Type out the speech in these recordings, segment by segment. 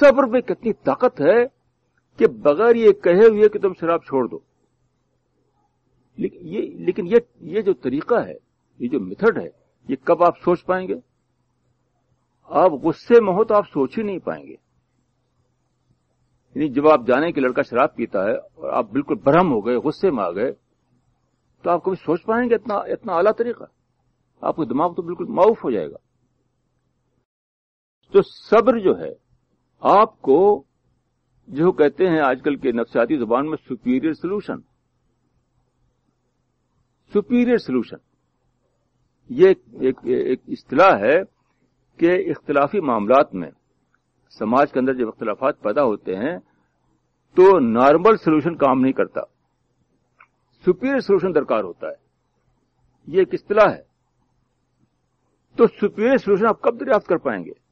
صبر میں کتنی طاقت ہے کہ بغیر یہ کہے ہوئے کہ تم شراب چھوڑ دو۔ لیکن یہ یہ جو طریقہ ہے، یہ جو میتھڈ ہے، یہ کب آپ سوچ پائیں گے؟ آپ غصے میں ہو تو آپ سوچ ہی نہیں پائیں گے۔ یعنی جب آپ جانے کہ لڑکا شراب پیتا ہے اور آپ بالکل برہم ہو گئے، غصے میں آ گئے، تو آپ کبھی سوچ پائیں گے؟ اتنا اتنا اعلیٰ طریقہ۔ آپ کا دماغ تو بالکل معاف ہو جائے گا۔ تو صبر جو ہے آپ کو جو کہتے ہیں آج کل کے نفسیاتی زبان میں سپیریئر سولوشن سپیریئر سولوشن یہ ایک اصطلاح ہے کہ اختلافی معاملات میں سماج کے اندر جب اختلافات پیدا ہوتے ہیں تو نارمل سولوشن کام نہیں کرتا. سپیریئر سولوشن درکار ہوتا ہے. یہ ایک اصطلاح ہے. تو سپیریئر سولوشن آپ کب دریافت کر پائیں گے؟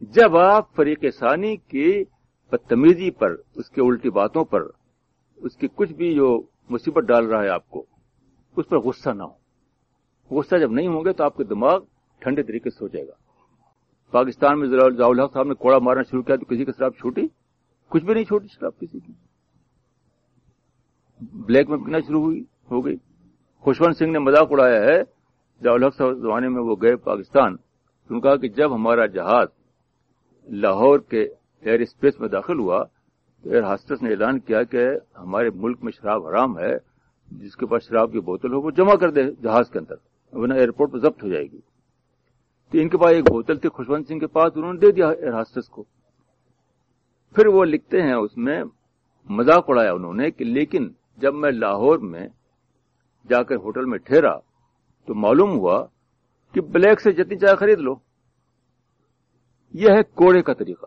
جب آپ فریق ثانی کی بدتمیزی پر، اس کے الٹی باتوں پر، اس کی کچھ بھی جو مصیبت ڈال رہا ہے آپ کو، اس پر غصہ نہ ہو۔ غصہ جب نہیں ہوں گے تو آپ کے دماغ ٹھنڈے طریقے سے ہو جائے گا۔ پاکستان میں الحق صاحب نے کوڑا مارنا شروع کیا تو کسی کی شراب چھوٹی؟ کچھ بھی نہیں چھوٹی شراب کسی کی۔ بلیک میں پکنا شروع ہوئی، ہو گئی۔ خوشونت سنگھ نے مذاق اڑایا ہے۔ جب الحق صاحب زمانے میں وہ گئے پاکستان۔ تو کہا کہ جب ہمارا جہاز لاہور کے ایئر اسپیس میں داخل ہوا تو ایئر ہاسٹس نے اعلان کیا کہ ہمارے ملک میں شراب حرام ہے، جس کے پاس شراب کی بوتل ہو، وہ جمع کر دے جہاز کے اندر، ورنہ ایئرپورٹ پہ ضبط ہو جائے گی۔ تو ان کے پاس ایک بوتل تھی خوشونت سنگھ کے پاس، انہوں نے دے دیا ایئر ہاسٹس کو۔ پھر وہ لکھتے ہیں، اس میں مذاق اڑایا انہوں نے کہ لیکن جب میں لاہور میں جا کر ہوٹل میں ٹھہرا تو معلوم ہوا کہ بلیک سے جتنی چائے خرید لو۔ یہ ہے کوڑے کا طریقہ۔